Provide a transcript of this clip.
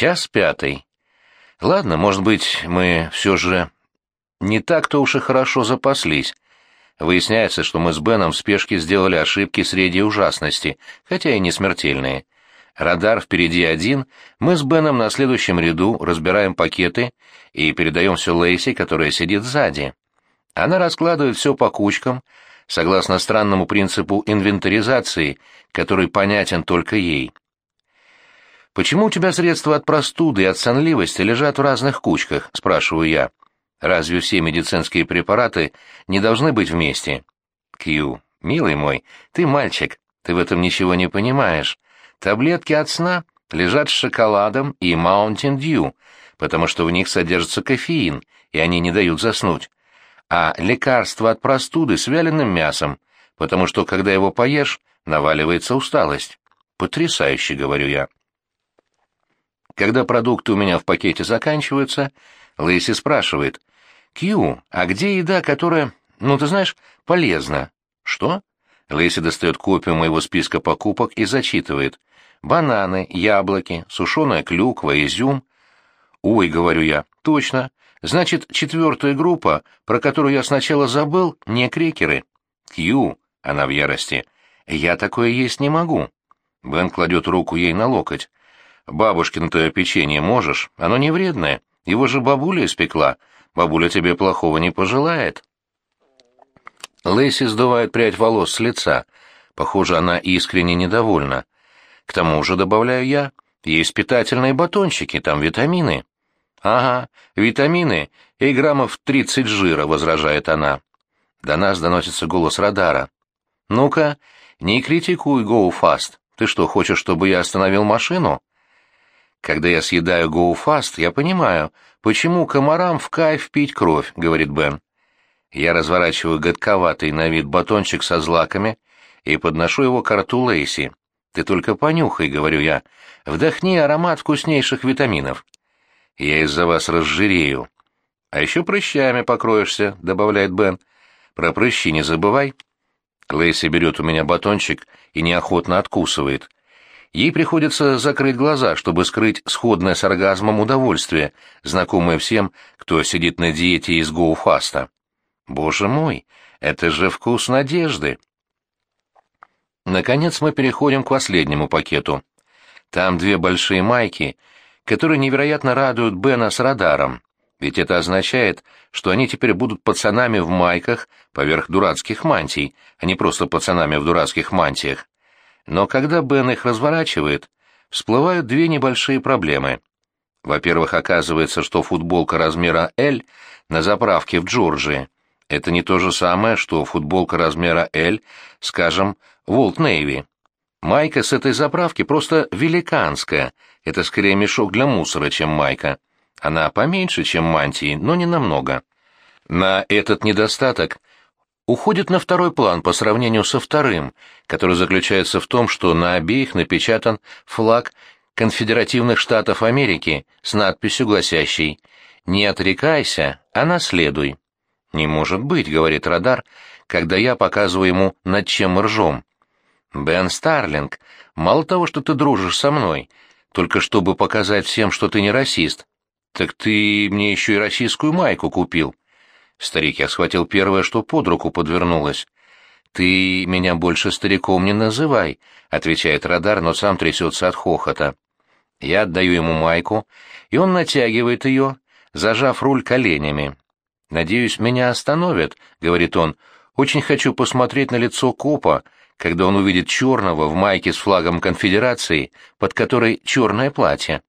Час пятый. Ладно, может быть, мы все же не так-то уж и хорошо запаслись. Выясняется, что мы с Беном в спешке сделали ошибки среди ужасности, хотя и не смертельные. Радар впереди один, мы с Беном на следующем ряду разбираем пакеты и передаем все Лейси, которая сидит сзади. Она раскладывает все по кучкам, согласно странному принципу инвентаризации, который понятен только ей. «Почему у тебя средства от простуды и от сонливости лежат в разных кучках?» — спрашиваю я. «Разве все медицинские препараты не должны быть вместе?» «Кью, милый мой, ты мальчик, ты в этом ничего не понимаешь. Таблетки от сна лежат с шоколадом и Mountain Dew, потому что в них содержится кофеин, и они не дают заснуть. А лекарства от простуды с вяленым мясом, потому что, когда его поешь, наваливается усталость. Потрясающе, говорю я. Когда продукты у меня в пакете заканчиваются, Лэйси спрашивает, «Кью, а где еда, которая, ну, ты знаешь, полезна?» «Что?» Лэйси достает копию моего списка покупок и зачитывает. «Бананы, яблоки, сушеная клюква, изюм». «Ой», — говорю я, — «точно. Значит, четвертая группа, про которую я сначала забыл, не крекеры». «Кью», — она в ярости, — «я такое есть не могу». Бен кладет руку ей на локоть. Бабушкино-то печенье можешь, оно не вредное. Его же бабуля испекла. Бабуля тебе плохого не пожелает. Лэйси сдувает прядь волос с лица. Похоже, она искренне недовольна. К тому же, добавляю я, есть питательные батончики, там витамины. Ага, витамины и граммов тридцать жира, возражает она. До нас доносится голос радара. Ну-ка, не критикуй Go Fast. Ты что, хочешь, чтобы я остановил машину? Когда я съедаю Fast, я понимаю, почему комарам в кайф пить кровь, говорит Бен. Я разворачиваю гадковатый на вид батончик со злаками и подношу его к рту Лейси. Ты только понюхай, говорю я. Вдохни аромат вкуснейших витаминов. Я из-за вас разжирею. А еще прыщами покроешься, добавляет Бен. Про прыщи не забывай. Лейси берет у меня батончик и неохотно откусывает. Ей приходится закрыть глаза, чтобы скрыть сходное с оргазмом удовольствие, знакомое всем, кто сидит на диете из гоуфаста. Боже мой, это же вкус надежды! Наконец мы переходим к последнему пакету. Там две большие майки, которые невероятно радуют Бена с радаром, ведь это означает, что они теперь будут пацанами в майках поверх дурацких мантий, а не просто пацанами в дурацких мантиях. Но когда Бен их разворачивает, всплывают две небольшие проблемы. Во-первых, оказывается, что футболка размера L на заправке в Джорджии — это не то же самое, что футболка размера L, скажем, в Олд Нейви. Майка с этой заправки просто великанская, это скорее мешок для мусора, чем майка. Она поменьше, чем мантии, но не намного. На этот недостаток уходит на второй план по сравнению со вторым, который заключается в том, что на обеих напечатан флаг Конфедеративных Штатов Америки с надписью, гласящей «Не отрекайся, а наследуй». «Не может быть», — говорит радар, когда я показываю ему, над чем мы ржем. «Бен Старлинг, мало того, что ты дружишь со мной, только чтобы показать всем, что ты не расист, так ты мне еще и российскую майку купил». Старик я схватил первое, что под руку подвернулось. «Ты меня больше стариком не называй», — отвечает радар, но сам трясется от хохота. Я отдаю ему майку, и он натягивает ее, зажав руль коленями. «Надеюсь, меня остановят», — говорит он. «Очень хочу посмотреть на лицо копа, когда он увидит черного в майке с флагом конфедерации, под которой черное платье».